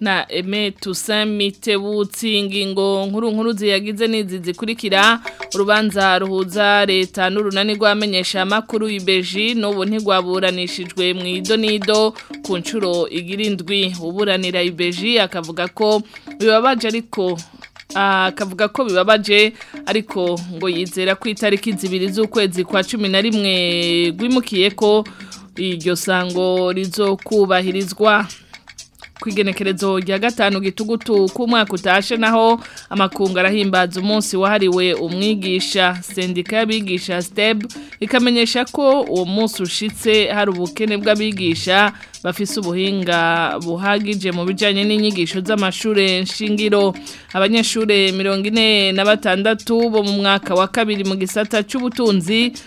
na eme tusamite ngo nkuru nkuru ziyagize n'izi zikurikira urubanza ruhuza leta n'urunani rwamenyesha amakuru ibeji n'ubu ntigwaburanishijwe mu ido n'ido ku nshuro igirindwi uburanira ibeji akavuga ko bibabaje ariko akavuga ah, ko bibabaje ariko ngo yizera ko itariki zibiri z'ukwezi kwa cumi na rimwe rwimukiye ko iryo sango rizokubahirizwa ku igenekerezo rya gatanu gitugutu k'umwaka utashe naho amakunga arahimbaza umunsi wahariwe umwigisha sendika y'abigisha sitebu ikamenyesha ko uwo munsi ushyitse hari ubukene bw'abigisha bafise ubuhinga buhagije mu bijanye n'inyigisho z'amashure nshingiro abanyeshure mirongo ine na batandatu bo mu mwaka wa kabiri mu gisata cy’ubutunzi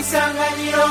isanganiro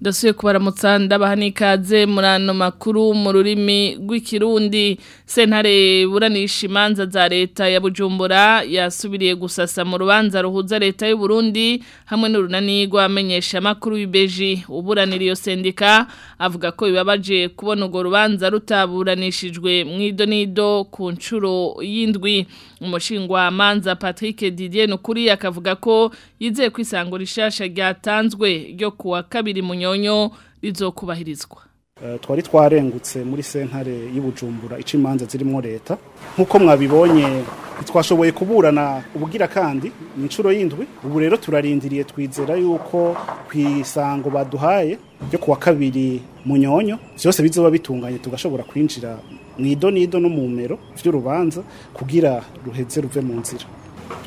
ndasuye kubaramutsa ndabaha n'ikaze muri makuru mu rurimi rw'ikirundi sentare buranisha imanza za leta ya bujumbura yasubiriye gusasa mu rubanza ruhuza leta y'u Burundi hamwe n'urunani rwamenyesha amakuru y'ibeji uburanira iyo sendika avuga ko bibabaje kubona urwo rubanza rutaburanishijwe mu idonido ku nshuro y'indwi umushingwa manza Patrick Didier nukuri akavuga ko yizeye ko isango rishasha ryatanzwe ryo kuwa kabiri munyoni Kamonyo bizokubahirizwa eh, twari twarengutse muri sentare y'ubujumbura ica imanza zirimo leta nk'uko mwabibonye twashoboye kuburana ubugira kandi inshuro y'indwi ubu rero turarindiriye twizera yuko ku isango baduhaye ryo kuwa kabiri mu nyonyo byose bizoba bitunganye tugashobora kwinjira mu ido idonido no mu mero by'urubanza kugira ruheze ruve mu nzira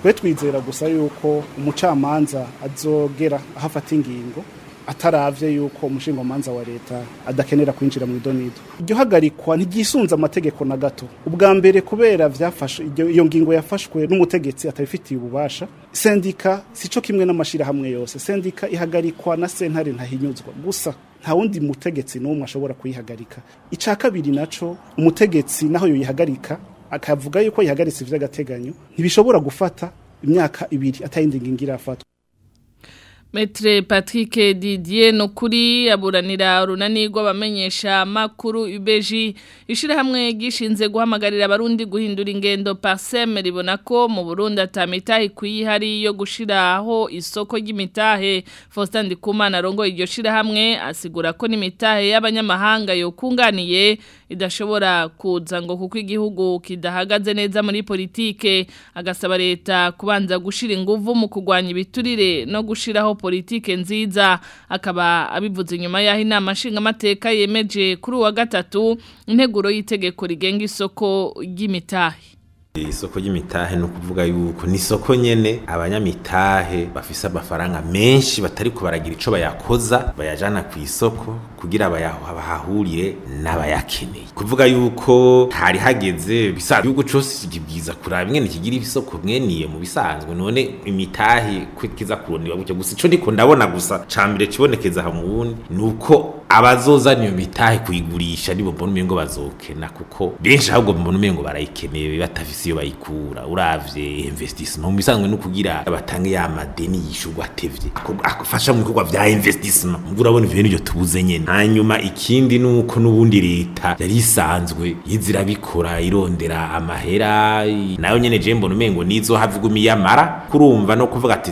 twe twizera gusa yuko umucamanza azogera aho ingingo atarabye yuko umushingamanza wa leta adakenera kwinjira mu idonido iryo hagarikwa ntiryisunze amategeko na gato ubwa mbere kubera byafashe iyo ngingo yafashwe n'umutegetsi atabifitiye ububasha sendika si cyo kimwe n'amashyirahamwe yose sendika ihagarikwa na sentare ntahinyuzwa gusa nta wundi mutegetsi n'umwe ashobora kuyihagarika icya kabiri naco umutegetsi naho yihagarika akavuga yuko yihagaritse iby'agateganyo ntibishobora gufata imyaka ibiri atayindi ngingo irafatwa Maitre Patrick Didier nukuri kuri aburanira urunani rw'abamenyesha makuru ubeji ishirahamwe gishinze guhamagarira abarundi guhindura ingendo PASEM ribona ko mu Burundi Tamitahi kuyihari yo aho isoko y'imitahe Faustin Ndikumana rongo iryo shirahamwe asigura ko n'imitahe y'abanyamahanga yokunganiye idashobora kuza ngo kuko igihugu kidahagaze neza muri politike agasaba leta kubanza gushira ingufu mu kugwanya ibiturire no gushiraho politike nziza akaba abivuze nyuma yaho inama nshingamateka yemeje kuri uwa gatatu integuro y'itegeko rigenga isoko ry'imitahe isoko ry'imitahe ni ukuvuga yuko ni isoko nyene abanyamitahe bafise amafaranga menshi batari baragira ico bayakoza bayajana ku isoko kugira bahahurire n'abayakeneye kuvuga yuko hari hageze bisanzwe igihugu cyose kibwiza kuraba mwene kigira ibisoko mweniye mu bisanzwe none imitahe ko kiza kurondera gutya gusa ico niko ndabona gusa cambere kibonekeza ha mubundi nuko abazozana iyo mitahe kuyigurisha nibo mbona umengo bazokena kuko benshi ahubwo mbona umengo barayikeneye batafise iyo bayikura uravye investissement mu bisanzwe no kugira abatange ya madeni yishurwa atevye akufasha mu bikorwa vya investissement mugura abona ibintu byo tubuze nyene hanyuma ikindi ni uko n'ubundi leta yari isanzwe yizira bikora irondera amahera nayo nyene je mbona nizo havugumi yamara kurumva no kuvuga ati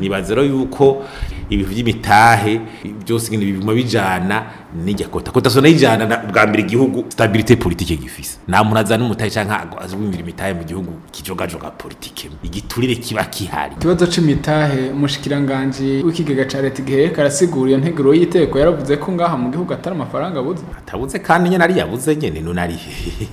nibazero yuko ibi by'imitahe byose nyine biguma bijyana n'igakota kota so najyana bwa mbere igihugu stabilite politike gifise nta muntu azana umutahe cyangwa azumvira imitahe mu gihugu kijogajoga politiki. igiturire kiba kihari ikibazo c'imitahe umushikiranganji w'ikigega ca leta igihe karasigura iyo nteguro y'iteko yaravuze ko ngaha mu gihugu atari amafaranga abuze atabuze kandi nyene ari yabuze nyene none ari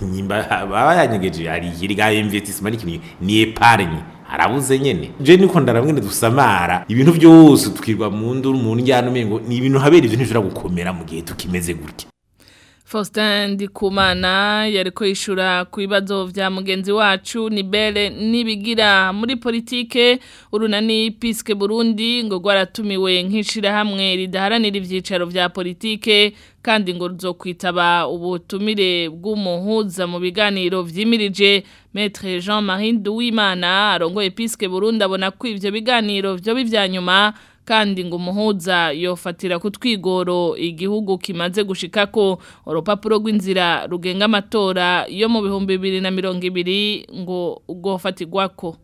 nyimba baba yanyegeje ari yiri ga investissement ni epargne arabuze nyine je niko ndaramwene dusamara ibintu byose tukirwa mu nduru mu njyana umengo ni ibintu habera ivyo ntishobora gukomera mu gihe tukimeze gutya Faustin Ndikumana yariko yishura ku bibazo vya mugenzi wacu Nibele nibigira muri politike urunani Piske Burundi ngo rwaratumiwe nkishira hamwe ridaharanira ivyicaro vya politike kandi ngo ruzokwitaba ubutumire bw'umuhuza mu biganiro vyimirije Maître Jean-Marie Duwimana arongoye Piske Burundi abona ko ivyo biganiro vyo bivyanyuma kandi ngo muhuza yofatira kutwigoro igihugu kimaze gushika ko urupapuro rw'inzira rugenga amatora yo mu bihumbi bibiri na mirongo ibiri ngo rwofatirwako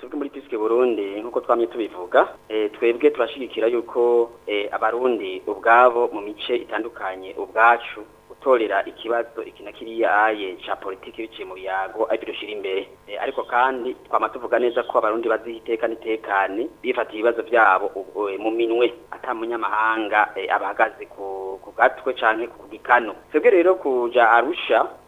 tubwe muri disike burundi nk'uko twamye tubivuga eh, twebwe turashyigikira yuko eh, abarundi ubwabo mu mice itandukanye ubwacu gutorera ikibazo iki na kiriya politiki biciye mu biyago ari bidushira imbere eh, ariko kandi twama tuvuga neza ko abarundi baziha iteka n'itekane bifatiye ibibazo byabo mu minwe ata munyamahanga eh, abahagaze ku gatwe cyane ku gikano twebwe rero kuja arusha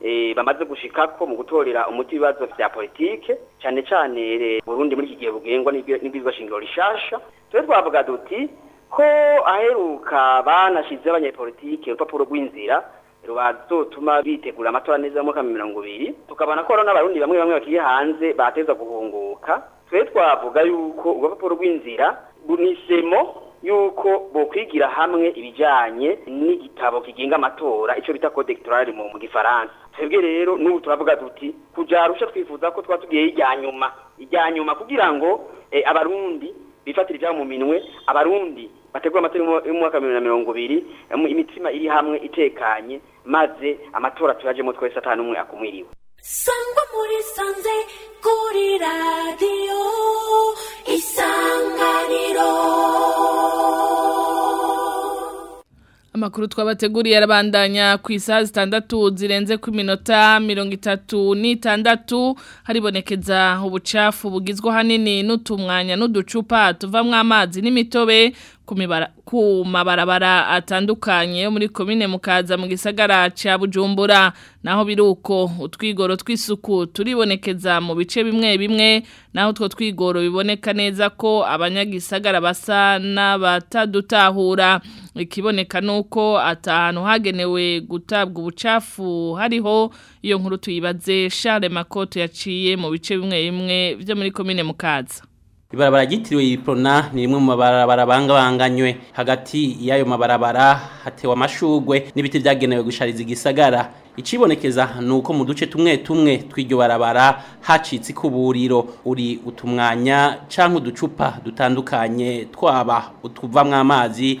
E, bamaze gushika ko mu gutorera umuti ibibazo vya politike cyane cyane Burundi muri iki gihe bugengwa n'ibwirizwa shingiro rishasha twe twavuga duti ko aheruka banashize abanyepolitike urupapuro rw'inzira rubazotuma bitegura amatora neza mu mwaka mirongo ibiri tukabona ko n'abarundi bamwe bamwe bakiye hanze bateza guhunguka twe twavuga yuko urupapuro rw'inzira runisemo yuko bokwigira hamwe ibijyanye n'igitabo kigenga amatora icyo bita code mu gifaransa twebwe rero n'ubu turavuga duti kujarusha twifuza ko twatugiye ijya nyuma ijya nyuma kugira ngo eh, abarundi bifatira ibyabo mu minwe abarundi bategura amatora y'umwaka bibiri na mirongo ibiri imitima iri hamwe itekanye maze amatora tuyajemo twese atanu umwe akumwiriwe Amakuru twabateguriye arabandanya ku isaha zitandatu zirenze ku minota mirongo itatu n'itandatu haribonekeza ubucafu bugizwe hanini n'utumwanya n'uducupa tuvamwo amazi n'imitobe ku mabarabara atandukanye yo muri komine mukaza mu gisagara cya bujumbura naho biruko utwigoro tw'isuku turibonekeza mu bice bimwe bimwe naho utwo twigoro biboneka neza ko abanyagisagara basa n'abatadutahura ikiboneka nuko atanu hagenewe gutabwa ubucafu hariho iyo nkuru tuyibaze Charles Makoto yaciye mu bice bimwe bimwe byo muri commune Mukaza ibarabara ryitiriwe iprona ni imwe mu mabarabara bangabanganywe hagati y'ayo mabarabara hatewa amashugwe n'ibiti byagenewe gushariza igisagara ikibonekeza ni uko mu duce tumwe tumwe tw'iryo barabara hacitse kuburiro uri utumwanya cyangwa uducupa dutandukanye twaba utuvamwo amazi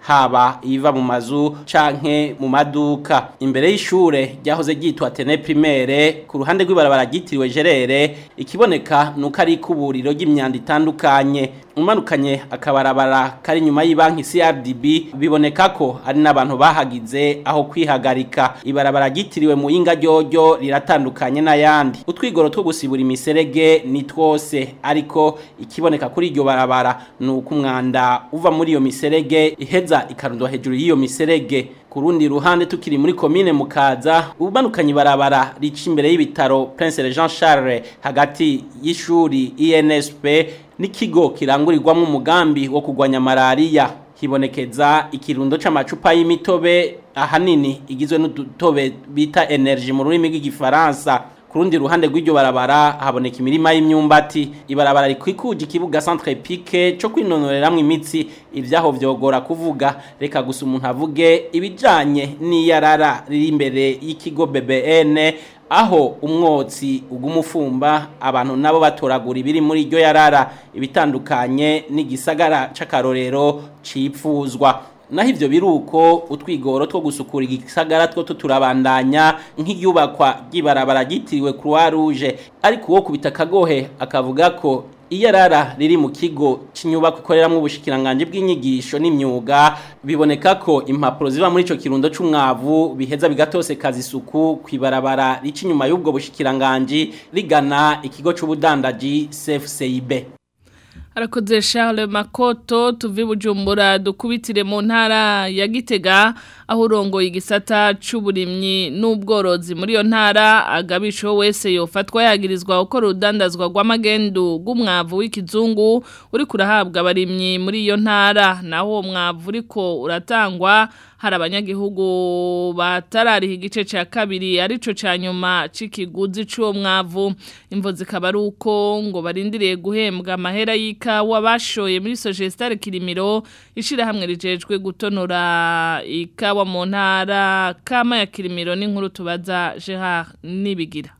haba iva mu mazu canke mu maduka imbere y'ishure ryahoze ryitwa Tene Primaire ku ruhande rw'ibarabara gitiriwe Jerere ikiboneka nuko ari kuburiro ry'imyanda itandukanye umanukanye akabarabara kari inyuma y'ibanki CRDB biboneka ko ari n'abantu bahagize aho kwihagarika ibarabara gitiriwe mu inga Jojo riratandukanye n'ayandi utwigoro two gusibura imiserege ni twose ariko ikiboneka kuri iryo barabara ni uko umwanda uva muri iyo miserege iheza ikarundwa hejuru y'iyo miserege ku ruhande tukiri muri komine mukaza ubanukanye barabara rica imbere y'ibitaro Prince Jean Charles hagati y'ishuri INSP n'ikigo kirangurirwamo umugambi wo kugwanya malaria hibonekeza ikirundo c'amacupa y'imitobe ahanini igizwe n'udutobe bita energy mu rurimi rw'igifaransa ku rundi ruhande rw'iryo barabara haboneka imirima y'imyumbati ibarabara rikwikuje ikibuga centre pique cyo kwinonoreramwo imitsi ibyaho byogora kuvuga reka gusa umuntu avuge ibijyanye n'iyarara riri imbere y'ikigo BBN aho umwotsi ugumufumba abantu nabo batoragura ibiri muri iryo yarara ibitandukanye n'igisagara c'akarorero cipfuzwa naho ibyo biri utwigoro two gusukura igisagara two tuturabandanya nk'iyubakwa ry'ibarabara ryitiriwe croix rouge ariko uwo kubita akavuga ko iyarara riri mu kigo cy'inyubako mu ubushikiranganje bw'inyigisho n'imyuga biboneka ko impapuro ziba muri ico kirundo c'umwavu biheza bigatose kazi isuku kwibarabara rici nyuma y'ubwo bushikiranganje rigana ikigo c'ubudandaji CFCIB arakoze Charles makoto tuve bujumbura dukubitire mu ntara ya gitega aho igisata cy'uburimyi n'ubworozi muri iyo ntara agabisho wese yofatwa yagirizwa gukora urudandazwa rw'amagendu rw'umwavu w'ikizungu uri kurahabwa abarimyi muri iyo ntara naho uwo mwavu uriko uratangwa hari abanyagihugu batarariha igice cya kabiri arico cya nyuma c'ikiguzi c'uwo mwavu imvo zikaba ari uko ngo barindiriye guhembwa amahera y'ikawa bashoye muri Sogestare Kirimiro ishirahamwe rijejwe gutonora ikawa mu kama ya Kirimiro n'inkuru tubaza Gerard Nibigira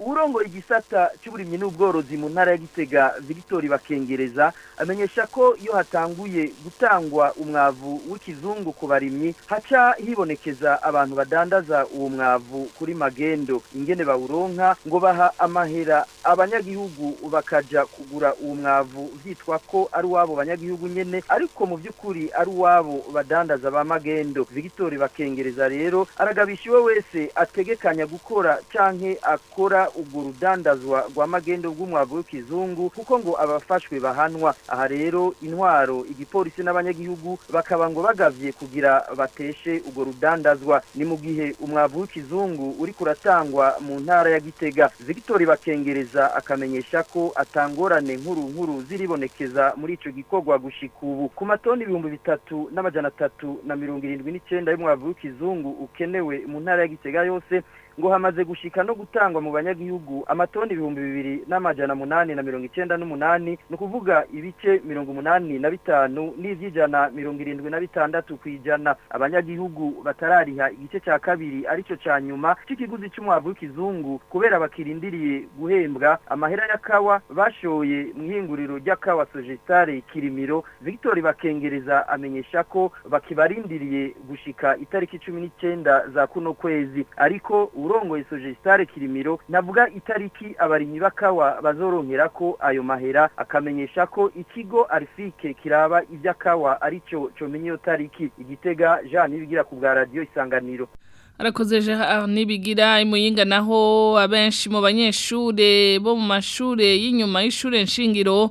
urongo igisata cy'uburimyi n'ubworozi mu ntara ya gitega vigitori bakengereza amenyesha ko iyo hatanguye gutangwa umwavu w'ikizungu ku barimyi haca hibonekeza abantu badandaza uwo mwavu kuri magendo ingene bawuronka ngo baha amahera abanyagihugu bakaja kugura uwo mwavu vyitwa ko ari uwabo banyagihugu nyene ariko mu by'ukuri ari uwabo badandaza ba magendo vigitori bakengereza rero aragabisha wese ategekanya gukora canke akora guhagarika ubwo rudandazwa rwa magendo rw'umwavu w'ikizungu kuko ngo abafashwe bahanwa aha rero intwaro igipolisi n'abanyagihugu bakaba ngo bagavye kugira bateshe ubwo rudandazwa ni mu gihe umwavu w'ikizungu uri kuratangwa mu ntara ya Gitega Victoire bakengereza akamenyesha ko atangorane nkuru nkuru ziribonekeza muri icyo gikorwa gushika ubu ku matoni ibihumbi bitatu n’amajyana atatu na mirongo irindwi n'icenda y'umwavu w'ikizungu ukenewe mu ntara ya Gitega yose ngo hamaze gushyika no gutangwa mu banyagihugu amatoni ibihumbi bibiri n'amajyana munani na mirongo icyenda n'umunani ni ukuvuga ibice mirongo umunani na bitanu n'iby'ijana mirongo irindwi na bitandatu ku ijana abanyagihugu batarariha igice cya kabiri aricyo cya nyuma cy'ikiguzi cy'umwavu w'ikizungu kubera bakirindiriye guhembwa amahera y'akawa bashoye mu ihinguriro ry'akawa sojitare kirimiro victor bakengereza amenyesha ko bakibarindiriye gushika itariki cumi n'icyenda za kuno kwezi ariko urongoye sojisitare kirimiro navuga itariki abarimyi b'akawa bazorongera ko ayo mahera akamenyesha ko ikigo arifike kiraba iby'akawa aricyo comenya iyo tariki igitega jean ntibigira ku bwa radiyo isanganiro arakoze ntibigira imuyinga naho abenshi mu banyeshuri bo mu mashuri y'inyuma y'ishure nshingiro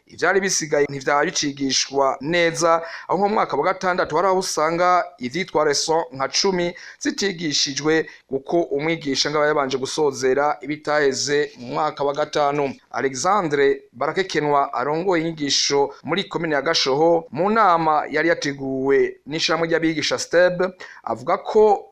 ivyari bisigaye ntivyaba bicigishwa neza aho mu mwaka wa gatandatu hari aho usanga ivyitwa leson nka cumi zitigishijwe kuko umwigisha ngaba yabanje gusozera ibitaheze mu mwaka wa gatanu alexandre Bar barakekenwa arongoye inyigisho muri komine ya gashoho mu nama yari yateguwe n'ishyirahamwe ry'abigisha sitebe avuga ko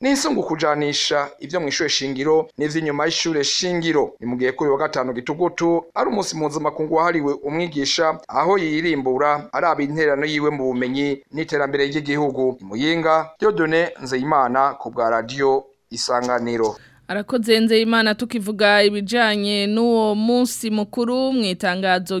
n’insungu kujanisha ibyo mu ishuri shingiro n'ivy'inyuma y'ishure shingiro ni mu gihe kuri wa gatanu gitugutu ari umunsi mpuzamakungu wahariwe umwigisha aho yirimbura araba intererano yiwe mu bumenyi n'iterambere ry'igihugu imuyinga Dieudonne Nzeyimana ku bwa radiyo isanganiro arakoze nzeyimana tukivuga ibijyanye n'uwo munsi mukuru mu itangazo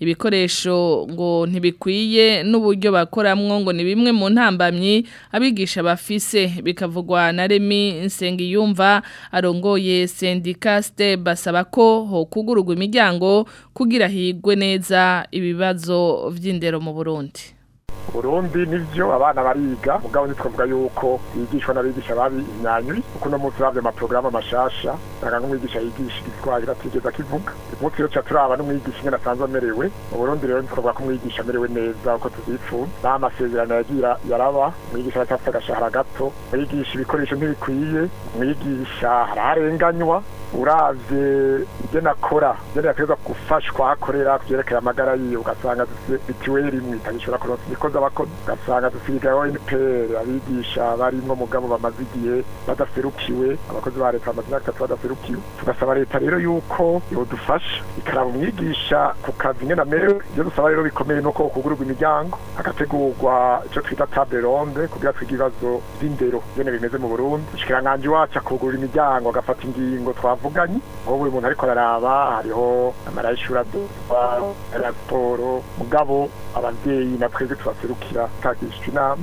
ibikoresho ngo ntibikwiye n'uburyo bakoramwo ngo ni bimwe mu ntambamyi abigisha bafise bikavugwa na remi nsengiyumva arongoye sendika basaba ko ho kugururwa imiryango kugira higwe neza ibibazo by'indero mu burundi burundi nivyo abana bariga mugabo ntitwavuga yuko yigishwa n'abigisha babi imyanywi kuko uno munsi uravye amaporogaramu amashasha naga n'umwigisha yigisha igiswahili atigeze akivuga umunsi yoca turaba n'umwigisha ingene asanzwe amerewe mu burundi rero ntitwavuga ko umwigisha amerewe neza uko tuvyifuza naho amasezerano yagira yaraba umwigisha aracafite agashahara gato mwigisha ibikoresho ntibikwiye mwigisha haraharenganywa urabye ibyo nakora ibyo nakwiza gufashwa akorera byerekeye amagara yiwe ugasanga bitiweri rimwe itagishobora kuronsa imikozi abakozi ugasanga dusigaye onpr abigisha barimo umugabo bamaze igihe badaserukiwe abakozi ba leta bamaze imyaka itatu badaserukiwe tugasaba leta rero yuko yodufasha ikaraba umwigisha ku kazi nyine amerewe ibyo dusaba rero bikomeye ni uko ukugururwa imiryango hagategurwa icyo twita table kugira twige ibibazo by'indero bimeze mu burundi umushikiranganji wacu akugurura imiryango agafata ingingo twavuga bavuganye aho buri ariko araraba hariho amarayishuri adozwa raporo mugabo ababyeyi na twebwe tubaserukira tutagisha inama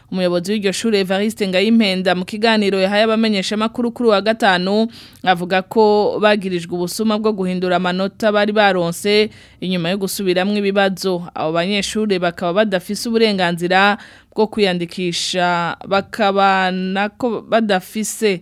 umuyobozi w'iryo shure Evariste Ngayimpenda mu kiganiro yahaye abamenyesha kuri wa gatanu avuga ko bagirijwe ubusuma bwo guhindura amanota bari baronse inyuma yo gusubiramwo ibibazo abo banyeshuri bakaba badafise uburenganzira bwo kwiyandikisha bakaba nako badafise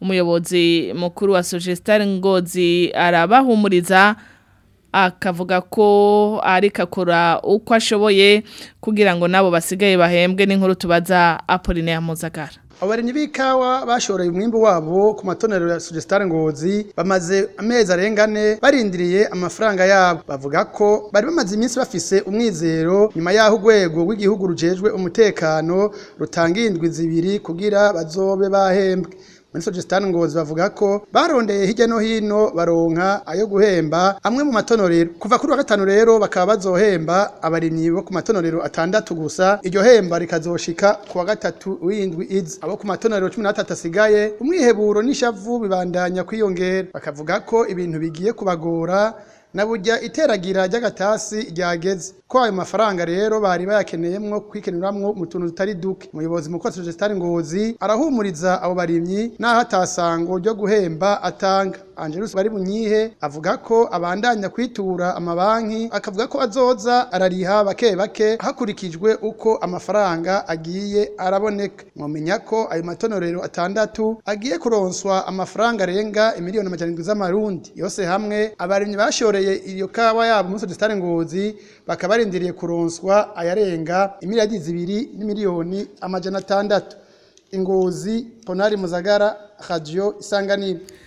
umuyobozi mukuru wa sojesitare ngozi arabahumuriza akavuga ko ariko akora uko ashoboye kugira ngo nabo basigaye bahembwe n'inkuru tubaza apoline ya muzagara abarinyi b'ikawa bashoreye umwimbu wabo ku matonero ya Sugestare Ngozi bamaze amezi arenga barindiriye amafaranga yabo bavuga ko bari bamaze iminsi bafise umwizero nyuma y'aho urwego rw'igihugu rujejwe umutekano rutanga indwi zibiri kugira bazobe bahembwe Sogestan Ngozi bavuga ko barondeye hirya no hino baronka ayo guhemba amwe mu matonorero kuva kuri wa gatanu rero bakaba bazohemba abarimyi bo ku matonorero atandatu gusa iryo hemba rikazoshika ku wa gatatu w'indwi izi abo ku matonorero cumi n'atatu asigaye umwiheburo n'ishavu bibandanya kwiyongera bakavuga ko ibintu bigiye kubagora na bujya iteragira ry'agatasi ryageze ko ayo mafaranga rero bari bayakeneyemwo kwikenuramwo mu tuntu tutari duke umuyobozi mukuru wa Sojestari Ngozi arahumuriza abo barimyi naho atasango ryo guhemba atanga Angelus bari munyihe avuga ko abandanya kwitura amabanki akavuga ko azoza arariha bake bake hakurikijwe uko amafaranga agiye araboneka mwomenya ko ayo matonorero atandatu agiye kuronswa amafaranga arenga imiliyoni 700 z'amarundi yose hamwe abarimyi bashore bakoreye iyo kawa yabo muri sodestare ngozi bakaba barindiriye kuronswa ayarenga imiliyari zibiri n'imiliyoni amajana atandatu ingozi ponari muzagara radiyo isanganiro